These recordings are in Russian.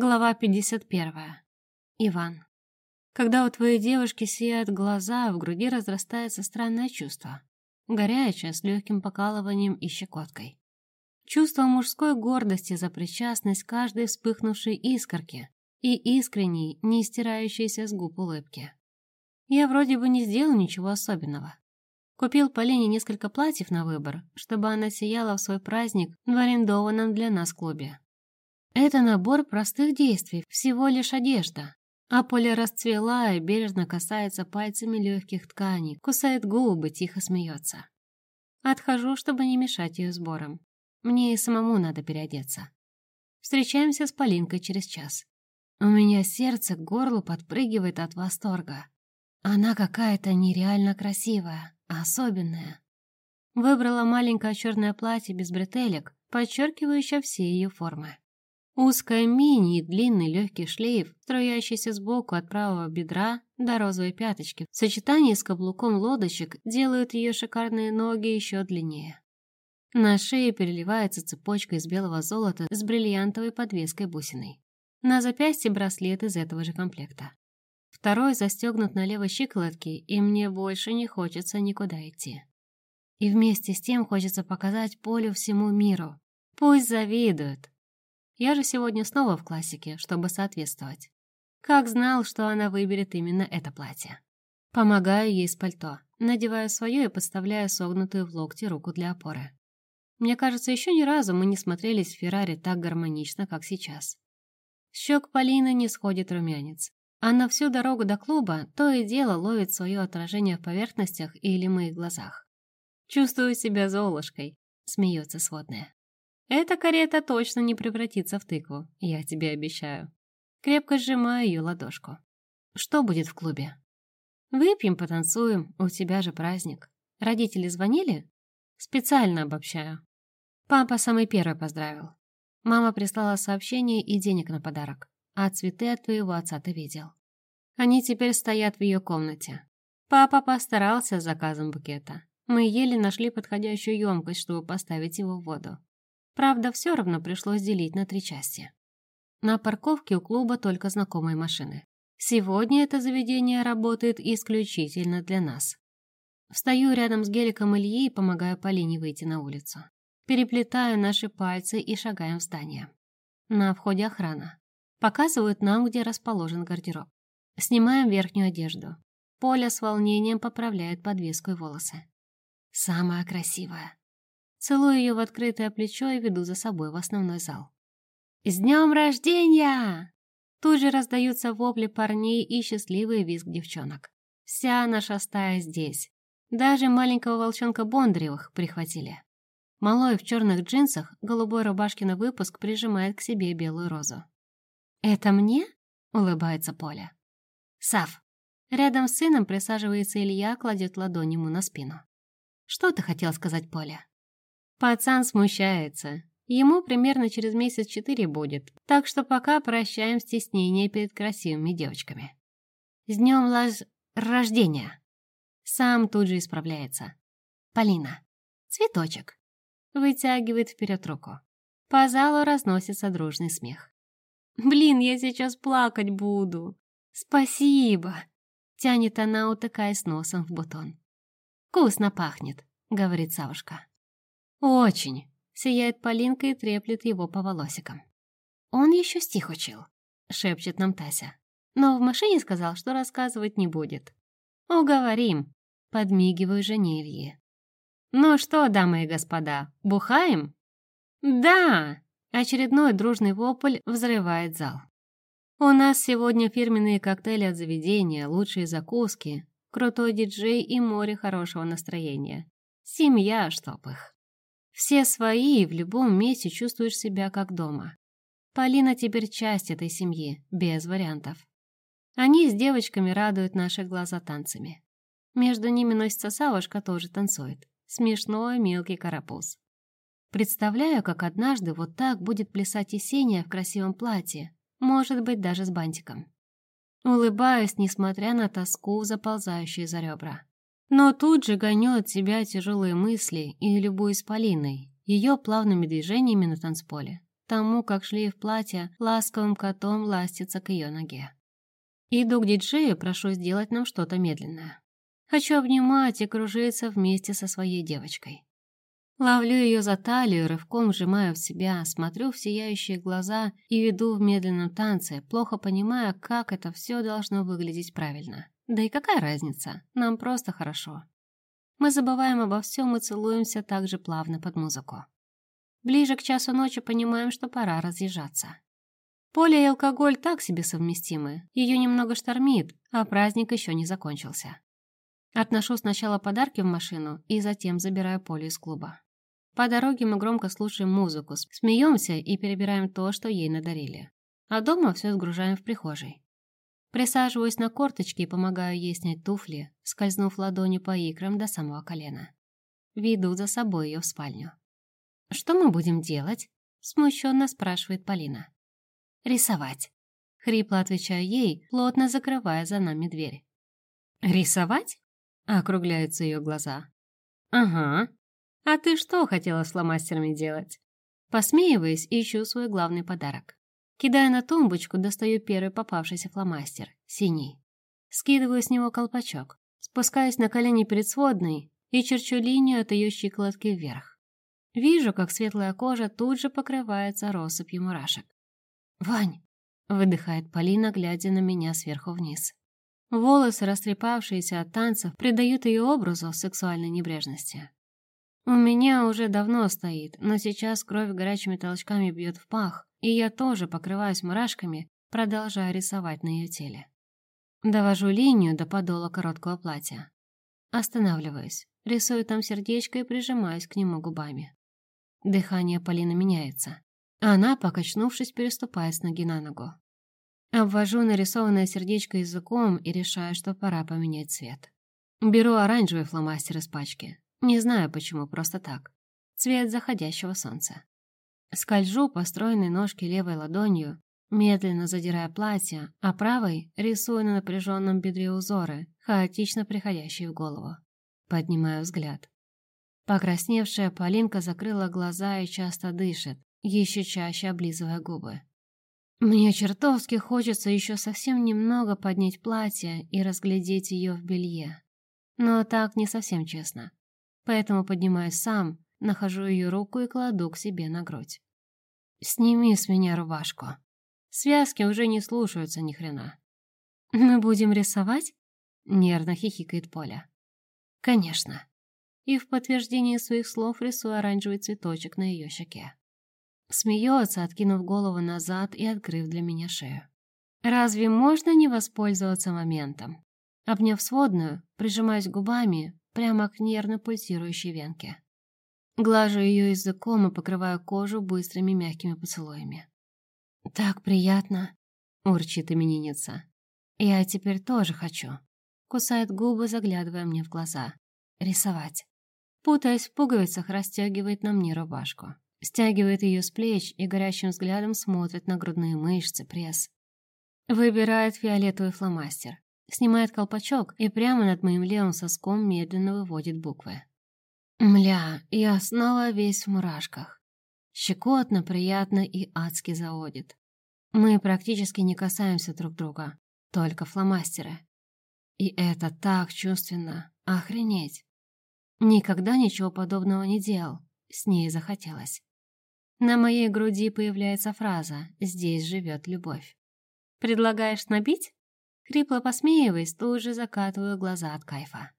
Глава 51. Иван. Когда у твоей девушки сияют глаза, в груди разрастается странное чувство. Горячее, с легким покалыванием и щекоткой. Чувство мужской гордости за причастность каждой вспыхнувшей искорки и искренней, не стирающейся с губ улыбки. Я вроде бы не сделал ничего особенного. Купил Полине несколько платьев на выбор, чтобы она сияла в свой праздник в арендованном для нас клубе. Это набор простых действий, всего лишь одежда. А Поля расцвела и бережно касается пальцами легких тканей, кусает губы, тихо смеется. Отхожу, чтобы не мешать ее сборам. Мне и самому надо переодеться. Встречаемся с Полинкой через час. У меня сердце к горлу подпрыгивает от восторга. Она какая-то нереально красивая, особенная. Выбрала маленькое черное платье без бретелек, подчеркивающее все ее формы. Узкая мини и длинный легкий шлейф, струящийся сбоку от правого бедра до розовой пяточки, в сочетании с каблуком лодочек делают ее шикарные ноги еще длиннее. На шее переливается цепочка из белого золота с бриллиантовой подвеской бусиной. На запястье браслет из этого же комплекта. Второй застегнут на левой щиколотке, и мне больше не хочется никуда идти. И вместе с тем хочется показать Полю всему миру. Пусть завидуют, я же сегодня снова в классике, чтобы соответствовать. Как знал, что она выберет именно это платье. Помогаю ей с пальто, надеваю свое и подставляю согнутую в локте руку для опоры. Мне кажется, еще ни разу мы не смотрелись в Феррари так гармонично, как сейчас. Щек Полины не сходит румянец. Она всю дорогу до клуба то и дело ловит свое отражение в поверхностях или моих глазах. «Чувствую себя золушкой», — смеется сводная. Эта карета точно не превратится в тыкву, я тебе обещаю. Крепко сжимаю ее ладошку. Что будет в клубе? Выпьем, потанцуем, у тебя же праздник. Родители звонили? Специально обобщаю. Папа самый первый поздравил. Мама прислала сообщение и денег на подарок. А цветы от твоего отца ты видел. Они теперь стоят в ее комнате. Папа постарался с заказом букета. Мы еле нашли подходящую емкость, чтобы поставить его в воду. Правда, все равно пришлось делить на три части. На парковке у клуба только знакомые машины. Сегодня это заведение работает исключительно для нас. Встаю рядом с геликом Ильи и помогаю Полине выйти на улицу. Переплетаю наши пальцы и шагаем в здание. На входе охрана. Показывают нам, где расположен гардероб. Снимаем верхнюю одежду. Поля с волнением поправляет подвеску и волосы. Самая красивая. Целую ее в открытое плечо и веду за собой в основной зал. «С днем рождения!» Тут же раздаются вопли парней и счастливый визг девчонок. Вся наша стая здесь. Даже маленького волчонка Бондаревых прихватили. Малой в черных джинсах, голубой рубашке на выпуск прижимает к себе белую розу. «Это мне?» — улыбается Поля. «Сав». Рядом с сыном присаживается Илья, кладет ладонь ему на спину. «Что ты хотел сказать, Поля?» Пацан смущается. Ему примерно через месяц четыре будет, так что пока прощаем стеснение перед красивыми девочками. С днем лаж... рождения! Сам тут же исправляется. Полина. Цветочек. Вытягивает вперед руку. По залу разносится дружный смех. «Блин, я сейчас плакать буду!» «Спасибо!» Тянет она, утыкаясь носом в бутон. «Вкусно пахнет», — говорит Савушка. «Очень!» — сияет Полинка и треплет его по волосикам. «Он еще стих учил», — шепчет нам Тася. «Но в машине сказал, что рассказывать не будет». «Уговорим», — подмигиваю жене Ильи. «Ну что, дамы и господа, бухаем?» «Да!» — очередной дружный вопль взрывает зал. «У нас сегодня фирменные коктейли от заведения, лучшие закуски, крутой диджей и море хорошего настроения. Семья, чтоб их!» Все свои, и в любом месте чувствуешь себя как дома. Полина теперь часть этой семьи, без вариантов. Они с девочками радуют наши глаза танцами. Между ними носится Савушка, тоже танцует. Смешной мелкий карапуз. Представляю, как однажды вот так будет плясать Есения в красивом платье, может быть, даже с бантиком. Улыбаюсь, несмотря на тоску, заползающую за ребра. Но тут же гоню от себя тяжелые мысли и любуюсь Полиной, ее плавными движениями на танцполе. тому, как шлейф платья ласковым котом ластится к ее ноге. Иду к диджею, прошу сделать нам что-то медленное. Хочу обнимать и кружиться вместе со своей девочкой. Ловлю ее за талию, рывком сжимаю в себя, смотрю в сияющие глаза и веду в медленном танце, плохо понимая, как это все должно выглядеть правильно. Да и какая разница? Нам просто хорошо. Мы забываем обо всем и целуемся так же плавно под музыку. Ближе к часу ночи понимаем, что пора разъезжаться. Поле и алкоголь так себе совместимы, ее немного штормит, а праздник еще не закончился. Отношу сначала подарки в машину и затем забираю Поле из клуба. По дороге мы громко слушаем музыку, смеемся и перебираем то, что ей надарили. А дома все сгружаем в прихожей. Присаживаюсь на корточки и помогаю ей снять туфли, скользнув ладонью по икрам до самого колена. Веду за собой ее в спальню. «Что мы будем делать?» — смущенно спрашивает Полина. «Рисовать», — хрипло отвечаю ей, плотно закрывая за нами дверь. «Рисовать?» — округляются ее глаза. «Ага», «А ты что хотела с фломастерами делать?» Посмеиваясь, ищу свой главный подарок. Кидая на тумбочку, достаю первый попавшийся фломастер, синий. Скидываю с него колпачок, спускаюсь на колени перед сводной и черчу линию от ее щиколотки вверх. Вижу, как светлая кожа тут же покрывается россыпью мурашек. «Вань!» — выдыхает Полина, глядя на меня сверху вниз. Волосы, растрепавшиеся от танцев, придают ее образу сексуальной небрежности. У меня уже давно стоит, но сейчас кровь горячими толчками бьет в пах, и я тоже покрываюсь мурашками, продолжая рисовать на ее теле. Довожу линию до подола короткого платья. Останавливаюсь, рисую там сердечко и прижимаюсь к нему губами. Дыхание Полины меняется. Она, покачнувшись, переступает с ноги на ногу. Обвожу нарисованное сердечко языком и решаю, что пора поменять цвет. Беру оранжевый фломастер из пачки, не знаю почему, просто так. Цвет заходящего солнца. Скольжу по стройной ножке левой ладонью, медленно задирая платье, а правой рисую на напряженном бедре узоры, хаотично приходящие в голову. Поднимаю взгляд. Покрасневшая Полинка закрыла глаза и часто дышит, еще чаще облизывая губы. Мне чертовски хочется еще совсем немного поднять платье и разглядеть ее в белье. Но так не совсем честно поэтому поднимаюсь сам, нахожу ее руку и кладу к себе на грудь. «Сними с меня рубашку». Связки уже не слушаются ни хрена. «Мы будем рисовать?» — нервно хихикает Поля. «Конечно». И в подтверждение своих слов рисую оранжевый цветочек на ее щеке. Смеется, откинув голову назад и открыв для меня шею. Разве можно не воспользоваться моментом? Обняв сводную, прижимаюсь губами, прямо к нервно пульсирующей венке. Глажу ее языком и покрываю кожу быстрыми мягкими поцелуями. «Так приятно!» — урчит именинница. «Я теперь тоже хочу!» Кусает губы, заглядывая мне в глаза. «Рисовать!» Путаясь в пуговицах, расстегивает на мне рубашку. Стягивает ее с плеч и горящим взглядом смотрит на грудные мышцы, пресс. Выбирает фиолетовый фломастер снимает колпачок и прямо над моим левым соском медленно выводит буквы. Мля, я снова весь в мурашках. Щекотно, приятно и адски заводит. Мы практически не касаемся друг друга, только фломастеры. И это так чувственно, охренеть. Никогда ничего подобного не делал, с ней захотелось. На моей груди появляется фраза «Здесь живет любовь». «Предлагаешь набить?» Хрипло посмеиваясь, тут же закатываю глаза от кайфа.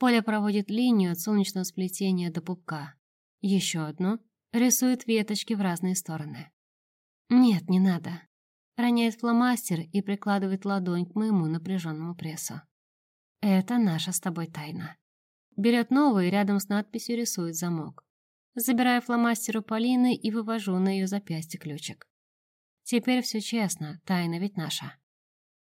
Поля проводит линию от солнечного сплетения до пупка. Еще одну. Рисует веточки в разные стороны. Нет, не надо. Роняет фломастер и прикладывает ладонь к моему напряженному прессу. Это наша с тобой тайна. Берет новый и рядом с надписью рисует замок. Забираю фломастер у Полины и вывожу на ее запястье ключик. Теперь все честно, тайна ведь наша.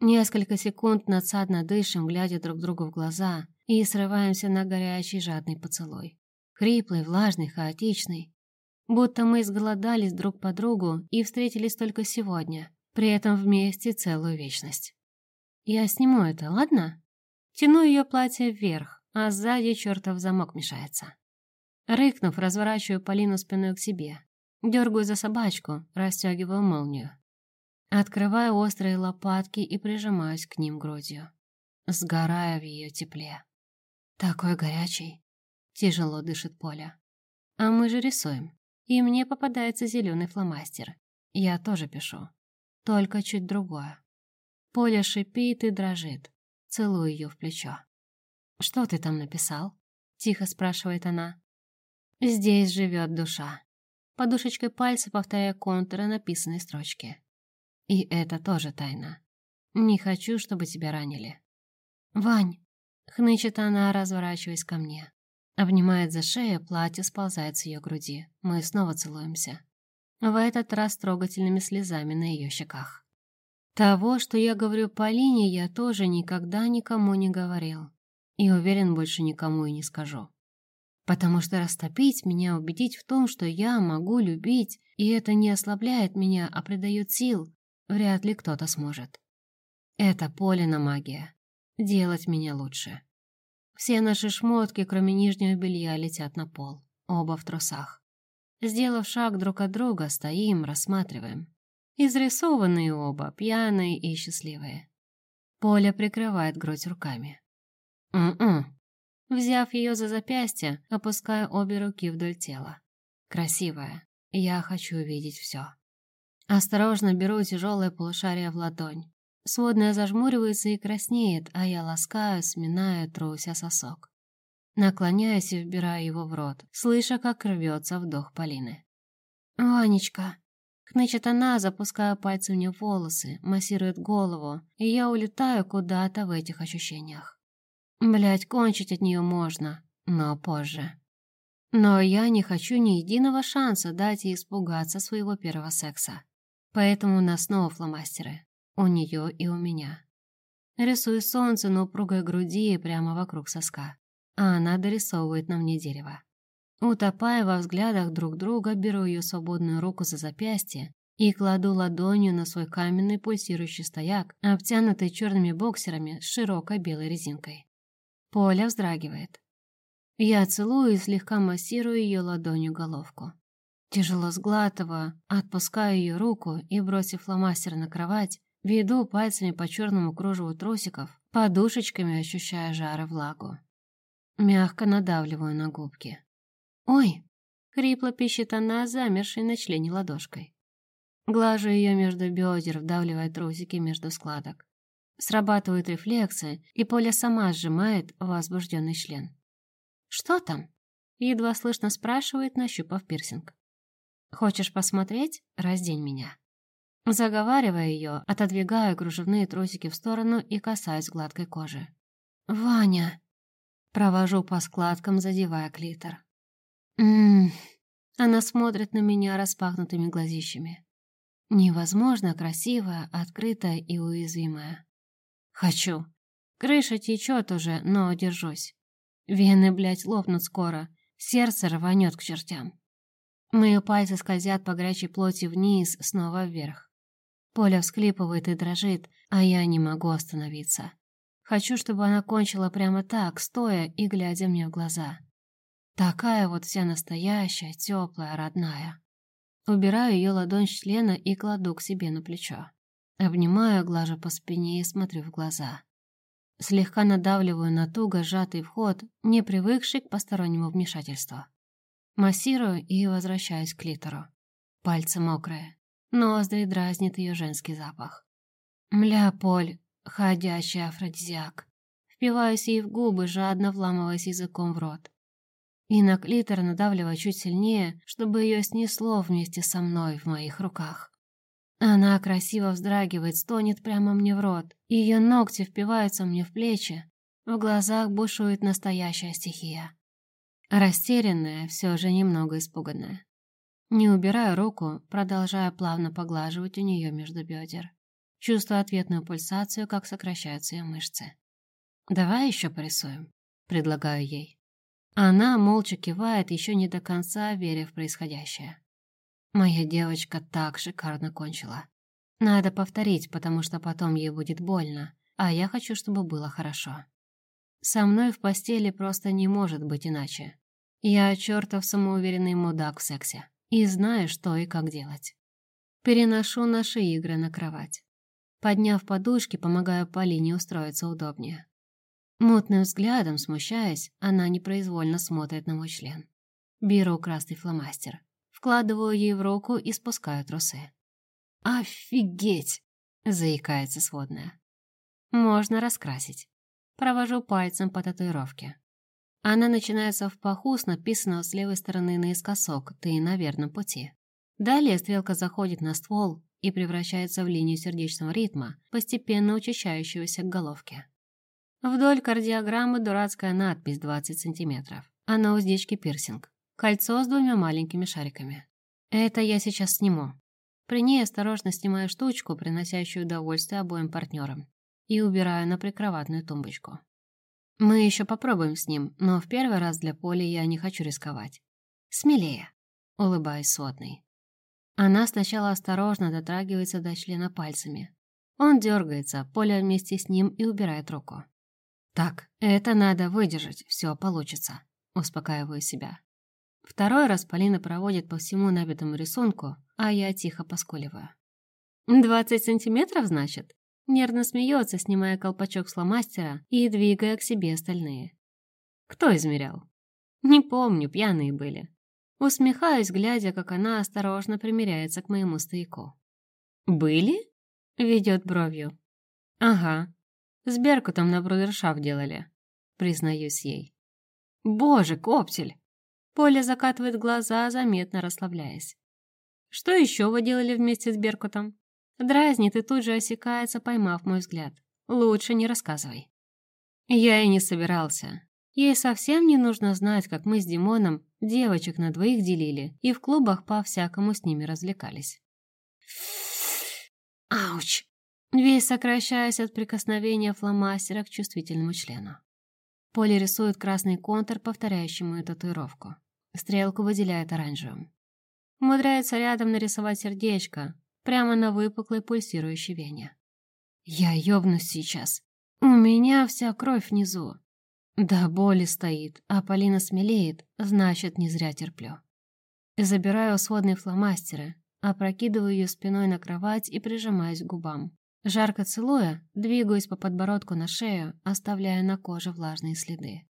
Несколько секунд надсадно дышим, глядя друг другу в глаза, и срываемся на горячий жадный поцелуй. Хриплый, влажный, хаотичный. Будто мы изголодались друг по другу и встретились только сегодня, при этом вместе целую вечность. Я сниму это, ладно? Тяну ее платье вверх, а сзади чертов замок мешается. Рыкнув, разворачиваю Полину спиной к себе. Дергаю за собачку, расстегиваю молнию. Открываю острые лопатки и прижимаюсь к ним грудью. Сгорая в ее тепле. Такой горячий. Тяжело дышит Поля. А мы же рисуем. И мне попадается зеленый фломастер. Я тоже пишу. Только чуть другое. Поля шипит и дрожит. Целую ее в плечо. «Что ты там написал?» Тихо спрашивает она. «Здесь живет душа». Подушечкой пальца повторяя контуры написанной строчки. И это тоже тайна. Не хочу, чтобы тебя ранили. «Вань!» — хнычет она, разворачиваясь ко мне. Обнимает за шею, платье сползает с ее груди. Мы снова целуемся. В этот раз трогательными слезами на ее щеках. Того, что я говорю Полине, я тоже никогда никому не говорил. И уверен, больше никому и не скажу. Потому что растопить меня, убедить в том, что я могу любить, и это не ослабляет меня, а придает сил, вряд ли кто-то сможет. Это Полина магия. Делать меня лучше. Все наши шмотки, кроме нижнего белья, летят на пол. Оба в трусах. Сделав шаг друг от друга, стоим, рассматриваем. Изрисованные оба, пьяные и счастливые. Поля прикрывает грудь руками. «М-м». Взяв ее за запястье, опускаю обе руки вдоль тела. Красивая. Я хочу увидеть все. Осторожно беру тяжелое полушарие в ладонь. Сводная зажмуривается и краснеет, а я ласкаю, сминаю, труся сосок. Наклоняюсь и вбираю его в рот, слыша, как рвется вдох Полины. «Ванечка!» Хнычет она, запуская пальцы мне в волосы, массирует голову, и я улетаю куда-то в этих ощущениях. Блять, кончить от нее можно, но позже. Но я не хочу ни единого шанса дать ей испугаться своего первого секса. Поэтому у нас снова фломастеры. У нее и у меня. Рисую солнце на упругой груди прямо вокруг соска а она дорисовывает на мне дерево. Утопая во взглядах друг друга, беру ее свободную руку за запястье и кладу ладонью на свой каменный пульсирующий стояк, обтянутый черными боксерами с широкой белой резинкой. Поля вздрагивает. Я целую и слегка массирую ее ладонью головку. Тяжело сглатывая, отпускаю ее руку и, бросив фломастер на кровать, веду пальцами по черному кружеву трусиков, подушечками ощущая жар и влагу. Мягко надавливаю на губки. «Ой!» — хрипло пищит она, замершей на члене ладошкой. Глажу ее между бедер, вдавливая трусики между складок. Срабатывают рефлексы, и Поля сама сжимает возбужденный член. «Что там?» — едва слышно спрашивает, нащупав пирсинг. «Хочешь посмотреть? Раздень меня». Заговаривая ее, отодвигаю кружевные трусики в сторону и касаюсь гладкой кожи. «Ваня!» Провожу по складкам, задевая клитор. Ммм, она смотрит на меня распахнутыми глазищами. Невозможно красивая, открытая и уязвимая. Хочу. Крыша течет уже, но держусь. Вены, блядь, лопнут скоро. Сердце рванет к чертям. Мои пальцы скользят по горячей плоти вниз, снова вверх. Поля всклипывает и дрожит, а я не могу остановиться. Хочу, чтобы она кончила прямо так, стоя и глядя мне в глаза. Такая вот вся настоящая, теплая, родная. Убираю ее ладонь члена и кладу к себе на плечо. Обнимаю, глажу по спине и смотрю в глаза. Слегка надавливаю на туго сжатый вход, не привыкший к постороннему вмешательству. Массирую и возвращаюсь к клитору. Пальцы мокрые. Ноздри дразнит ее женский запах. «Мля, Поль, Ходячий афродизиак. Впиваюсь ей в губы, жадно вламываясь языком в рот. И на клитор надавливаю чуть сильнее, чтобы ее снесло вместе со мной в моих руках. Она красиво вздрагивает, стонет прямо мне в рот. Ее ногти впиваются мне в плечи. В глазах бушует настоящая стихия. Растерянная, все же немного испуганная. Не убираю руку, продолжая плавно поглаживать у нее между бедер. Чувствую ответную пульсацию, как сокращаются ее мышцы. «Давай еще порисуем», — предлагаю ей. Она молча кивает, еще не до конца веря в происходящее. Моя девочка так шикарно кончила. Надо повторить, потому что потом ей будет больно, а я хочу, чтобы было хорошо. Со мной в постели просто не может быть иначе. Я чертов самоуверенный мудак в сексе. И знаю, что и как делать. Переношу наши игры на кровать. Подняв подушки, помогаю Полине устроиться удобнее. Мутным взглядом, смущаясь, она непроизвольно смотрит на мой член. Беру красный фломастер, вкладываю ей в руку и спускаю трусы. «Офигеть!» — заикается сводная. «Можно раскрасить». Провожу пальцем по татуировке. Она начинается в паху с написанного с левой стороны наискосок «Ты на верном пути». Далее стрелка заходит на ствол и превращается в линию сердечного ритма, постепенно учащающегося к головке. Вдоль кардиограммы дурацкая надпись 20 сантиметров, а на уздечке пирсинг. Кольцо с двумя маленькими шариками. Это я сейчас сниму. При ней осторожно снимаю штучку, приносящую удовольствие обоим партнерам, и убираю на прикроватную тумбочку. Мы еще попробуем с ним, но в первый раз для Поли я не хочу рисковать. Смелее, улыбаюсь сотной. Она сначала осторожно дотрагивается до члена пальцами. Он дергается, Поля вместе с ним и убирает руку. «Так, это надо выдержать, все получится», — успокаиваю себя. Второй раз Полина проводит по всему набитому рисунку, а я тихо поскуливаю. «Двадцать сантиметров, значит?» Нервно смеется, снимая колпачок с фломастера и двигая к себе остальные. «Кто измерял?» «Не помню, пьяные были. Усмехаюсь, глядя, как она осторожно примеряется к моему стояку. «Были?» — ведет бровью. «Ага. С Беркутом на брудершафт делали», — признаюсь ей. «Боже, коптель!» Поля закатывает глаза, заметно расслабляясь. «Что еще вы делали вместе с Беркутом?» Дразнит и тут же осекается, поймав мой взгляд. «Лучше не рассказывай». Я и не собирался. Ей совсем не нужно знать, как мы с Димоном девочек на двоих делили и в клубах по-всякому с ними развлекались. Ауч! Весь сокращаясь от прикосновения фломастера к чувствительному члену. Поле рисует красный контур, повторяющий мою татуировку. Стрелку выделяет оранжевым. Умудряется рядом нарисовать сердечко, прямо на выпуклой пульсирующей вене. Я ёбнусь сейчас. У меня вся кровь внизу. Да боли стоит, а Полина смелеет, значит, не зря терплю. Забираю сводные фломастеры, опрокидываю ее спиной на кровать и прижимаюсь к губам. Жарко целуя, двигаюсь по подбородку на шею, оставляя на коже влажные следы.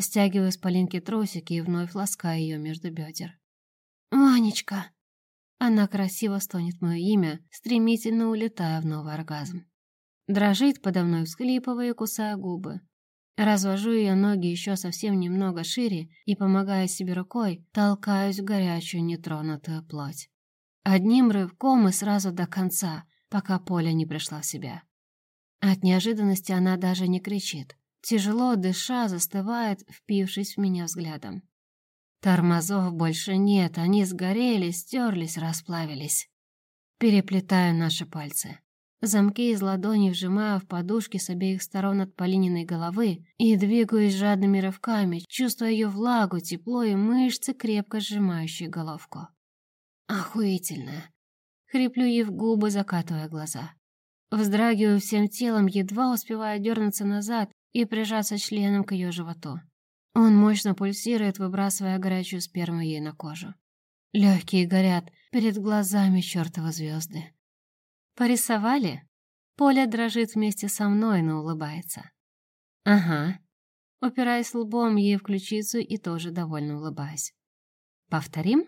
Стягиваю с Полинки трусики и вновь ласкаю ее между бедер. «Манечка!» Она красиво стонет мое имя, стремительно улетая в новый оргазм. Дрожит подо мной, всхлипывая кусая губы, Развожу ее ноги еще совсем немного шире и, помогая себе рукой, толкаюсь в горячую нетронутую плоть. Одним рывком и сразу до конца, пока Поля не пришла в себя. От неожиданности она даже не кричит. Тяжело дыша, застывает, впившись в меня взглядом. Тормозов больше нет, они сгорели, стерлись, расплавились. Переплетаю наши пальцы. Замки из ладоней вжимаю в подушки с обеих сторон от Полининой головы и двигаюсь жадными рывками, чувствуя ее влагу, тепло и мышцы, крепко сжимающие головку. Охуительная. Хриплю ей в губы, закатывая глаза. Вздрагиваю всем телом, едва успевая дернуться назад и прижаться членом к ее животу. Он мощно пульсирует, выбрасывая горячую сперму ей на кожу. Легкие горят, перед глазами чертова звезды. «Порисовали?» Поля дрожит вместе со мной, но улыбается. «Ага». Упираясь лбом ей в ключицу и тоже довольно улыбаясь. «Повторим?»